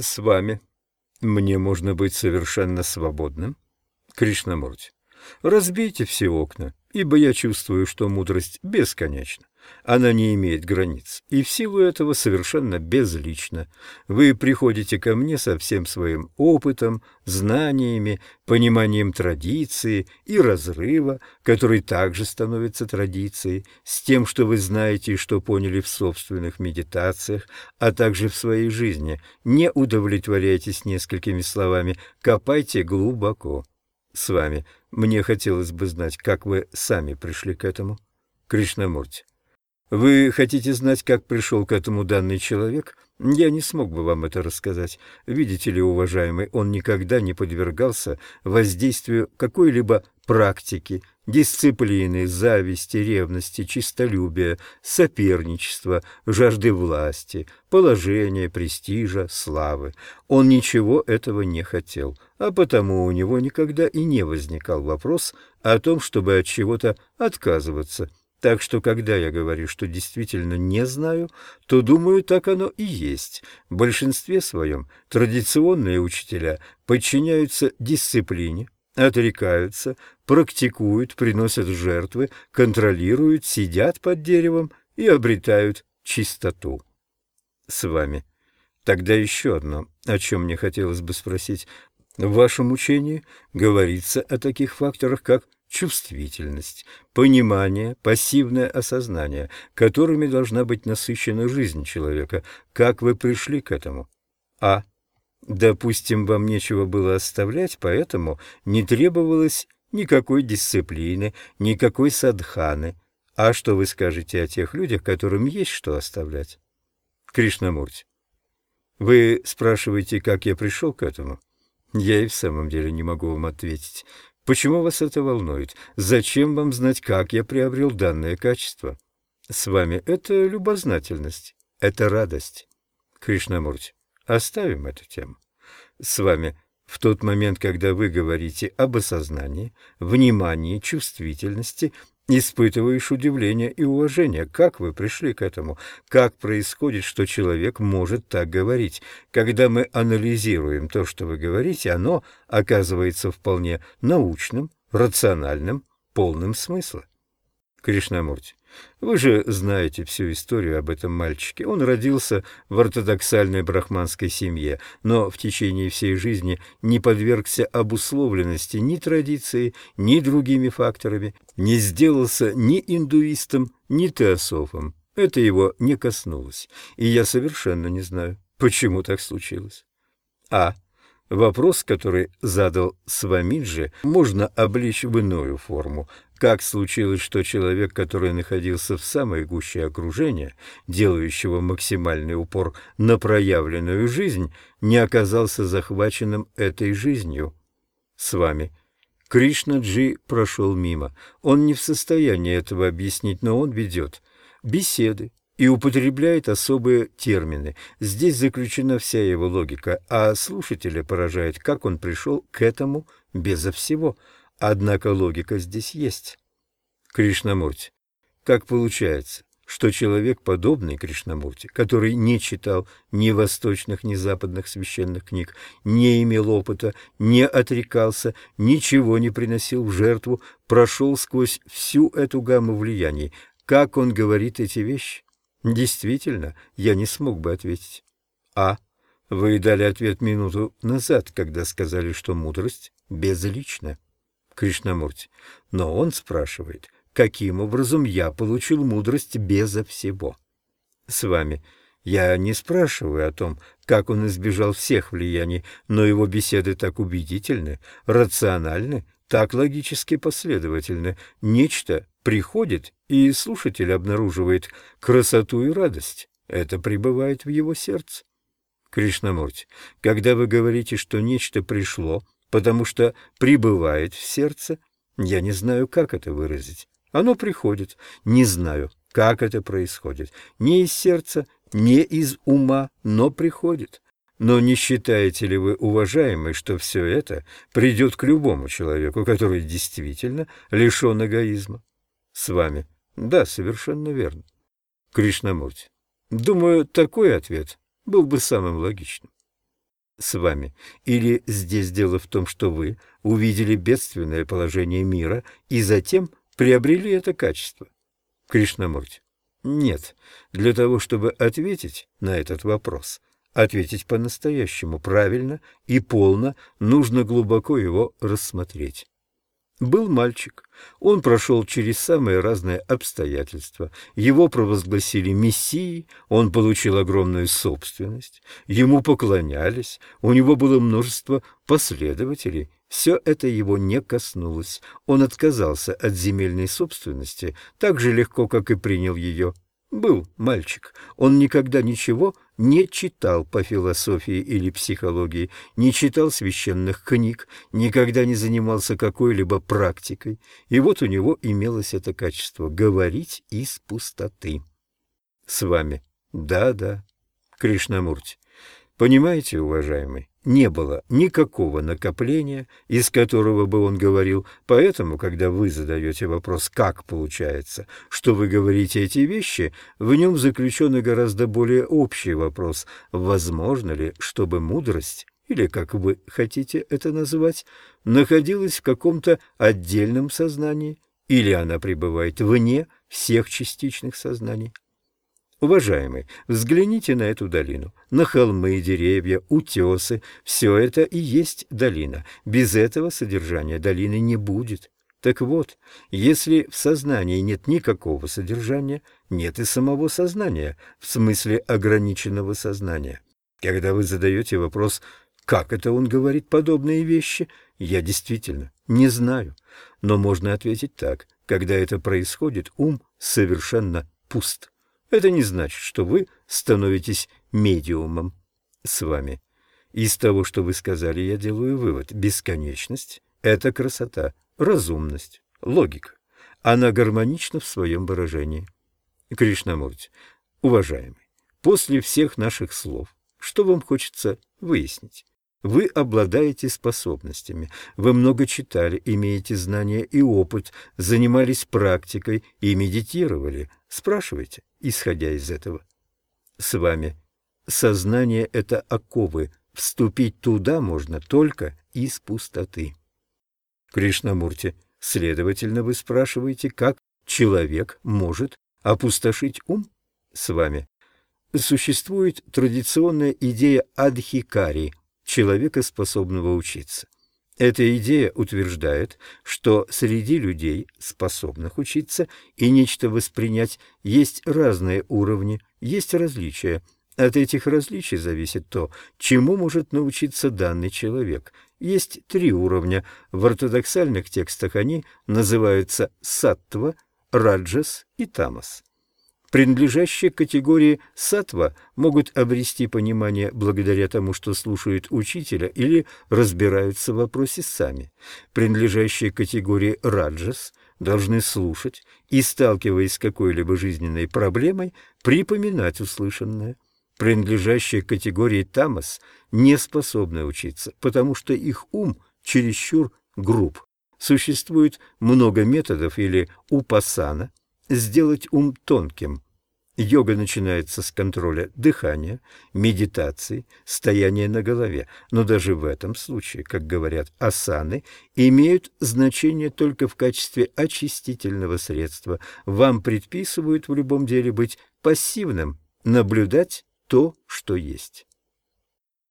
С вами мне можно быть совершенно свободным? Кришнамурти. Разбейте все окна, ибо я чувствую, что мудрость бесконечна. Она не имеет границ, и в силу этого совершенно безлична. Вы приходите ко мне со всем своим опытом, знаниями, пониманием традиции и разрыва, который также становится традицией, с тем, что вы знаете и что поняли в собственных медитациях, а также в своей жизни. Не удовлетворяйтесь несколькими словами, копайте глубоко. С вами мне хотелось бы знать, как вы сами пришли к этому. Кришнамурти. Вы хотите знать, как пришел к этому данный человек? Я не смог бы вам это рассказать. Видите ли, уважаемый, он никогда не подвергался воздействию какой-либо практики, дисциплины, зависти, ревности, чистолюбия, соперничества, жажды власти, положения, престижа, славы. Он ничего этого не хотел, а потому у него никогда и не возникал вопрос о том, чтобы от чего-то отказываться – так что, когда я говорю, что действительно не знаю, то думаю, так оно и есть. В большинстве своем традиционные учителя подчиняются дисциплине, отрекаются, практикуют, приносят жертвы, контролируют, сидят под деревом и обретают чистоту. С вами. Тогда еще одно, о чем мне хотелось бы спросить. В вашем учении говорится о таких факторах, как чувствительность, понимание, пассивное осознание, которыми должна быть насыщена жизнь человека. Как вы пришли к этому? А. Допустим, вам нечего было оставлять, поэтому не требовалось никакой дисциплины, никакой садханы. А что вы скажете о тех людях, которым есть что оставлять? Кришнамурти. Вы спрашиваете, как я пришел к этому? Я и в самом деле не могу вам ответить. Почему вас это волнует? Зачем вам знать, как я приобрел данное качество? С вами это любознательность, это радость. Кришнамурти, оставим эту тему. С вами в тот момент, когда вы говорите об осознании, внимании, чувствительности, Испытываешь удивление и уважение. Как вы пришли к этому? Как происходит, что человек может так говорить? Когда мы анализируем то, что вы говорите, оно оказывается вполне научным, рациональным, полным смысла. Кришнамурти, вы же знаете всю историю об этом мальчике. Он родился в ортодоксальной брахманской семье, но в течение всей жизни не подвергся обусловленности ни традицией, ни другими факторами, не сделался ни индуистом, ни теософом. Это его не коснулось, и я совершенно не знаю, почему так случилось. А. Вопрос, который задал Свамиджи, можно обличь в иную форму. Как случилось, что человек, который находился в самой гуще окружения, делающего максимальный упор на проявленную жизнь, не оказался захваченным этой жизнью? С вами. Кришна Джи прошел мимо. Он не в состоянии этого объяснить, но он ведет беседы, и употребляет особые термины. Здесь заключена вся его логика, а слушателя поражает, как он пришел к этому безо всего. Однако логика здесь есть. Кришнамурти. Как получается, что человек, подобный Кришнамурти, который не читал ни восточных, ни западных священных книг, не имел опыта, не отрекался, ничего не приносил в жертву, прошел сквозь всю эту гамму влияний. Как он говорит эти вещи? Действительно, я не смог бы ответить. А. Вы дали ответ минуту назад, когда сказали, что мудрость безлична. Кришнамурти. Но он спрашивает, каким образом я получил мудрость безо всего. С вами. Я не спрашиваю о том, как он избежал всех влияний, но его беседы так убедительны, рациональны, так логически последовательны. Нечто приходит, и слушатель обнаруживает красоту и радость. Это пребывает в его сердце. Кришнамурти, когда вы говорите, что нечто пришло, потому что пребывает в сердце, я не знаю, как это выразить. Оно приходит, не знаю, как это происходит. Не из сердца, не из ума, но приходит. Но не считаете ли вы, уважаемый, что все это придет к любому человеку, который действительно лишен эгоизма? с вами. Да, совершенно верно. Кришнамурти. Думаю, такой ответ был бы самым логичным. С вами, или здесь дело в том, что вы увидели бедственное положение мира и затем приобрели это качество? Кришнамурти. Нет. Для того, чтобы ответить на этот вопрос, ответить по-настоящему правильно и полно, нужно глубоко его рассмотреть. Был мальчик. Он прошел через самые разные обстоятельства. Его провозгласили мессией, он получил огромную собственность, ему поклонялись, у него было множество последователей. Все это его не коснулось. Он отказался от земельной собственности так же легко, как и принял ее. Был мальчик. Он никогда ничего не читал по философии или психологии, не читал священных книг, никогда не занимался какой-либо практикой. И вот у него имелось это качество — говорить из пустоты. С вами. Да-да, Кришнамурти. Понимаете, уважаемый, не было никакого накопления, из которого бы он говорил, поэтому, когда вы задаете вопрос «как получается?», что вы говорите эти вещи, в нем заключен и гораздо более общий вопрос «возможно ли, чтобы мудрость или, как вы хотите это называть, находилась в каком-то отдельном сознании, или она пребывает вне всех частичных сознаний. Уважаемый, взгляните на эту долину. На холмы, деревья, утесы. Все это и есть долина. Без этого содержания долины не будет. Так вот, если в сознании нет никакого содержания, нет и самого сознания, в смысле ограниченного сознания. Когда вы задаете вопрос «как это он говорит подобные вещи?», я действительно не знаю. Но можно ответить так. Когда это происходит, ум совершенно пуст. Это не значит, что вы становитесь медиумом с вами. Из того, что вы сказали, я делаю вывод. Бесконечность — это красота, разумность, логика. Она гармонична в своем выражении. Кришнамурти, уважаемый, после всех наших слов, что вам хочется выяснить? Вы обладаете способностями, вы много читали, имеете знания и опыт, занимались практикой и медитировали. Спрашивайте, исходя из этого. С вами сознание — это оковы, вступить туда можно только из пустоты. Кришнамурти, следовательно, вы спрашиваете, как человек может опустошить ум? С вами существует традиционная идея адхикари — человека, способного учиться. Эта идея утверждает, что среди людей, способных учиться и нечто воспринять, есть разные уровни, есть различия. От этих различий зависит то, чему может научиться данный человек. Есть три уровня. В ортодоксальных текстах они называются саттва, раджас и тамас принадлежащие к категории сатва, могут обрести понимание благодаря тому, что слушают учителя или разбираются в вопросе сами. Принадлежащие к категории раджас должны слушать и, сталкиваясь с какой-либо жизненной проблемой, припоминать услышанное. Принадлежащие к категории тамас не способны учиться, потому что их ум чересчур груб. Существует много методов или упасана, сделать ум тонким. Йога начинается с контроля дыхания, медитации, стояния на голове, но даже в этом случае, как говорят асаны, имеют значение только в качестве очистительного средства. Вам предписывают в любом деле быть пассивным, наблюдать то, что есть.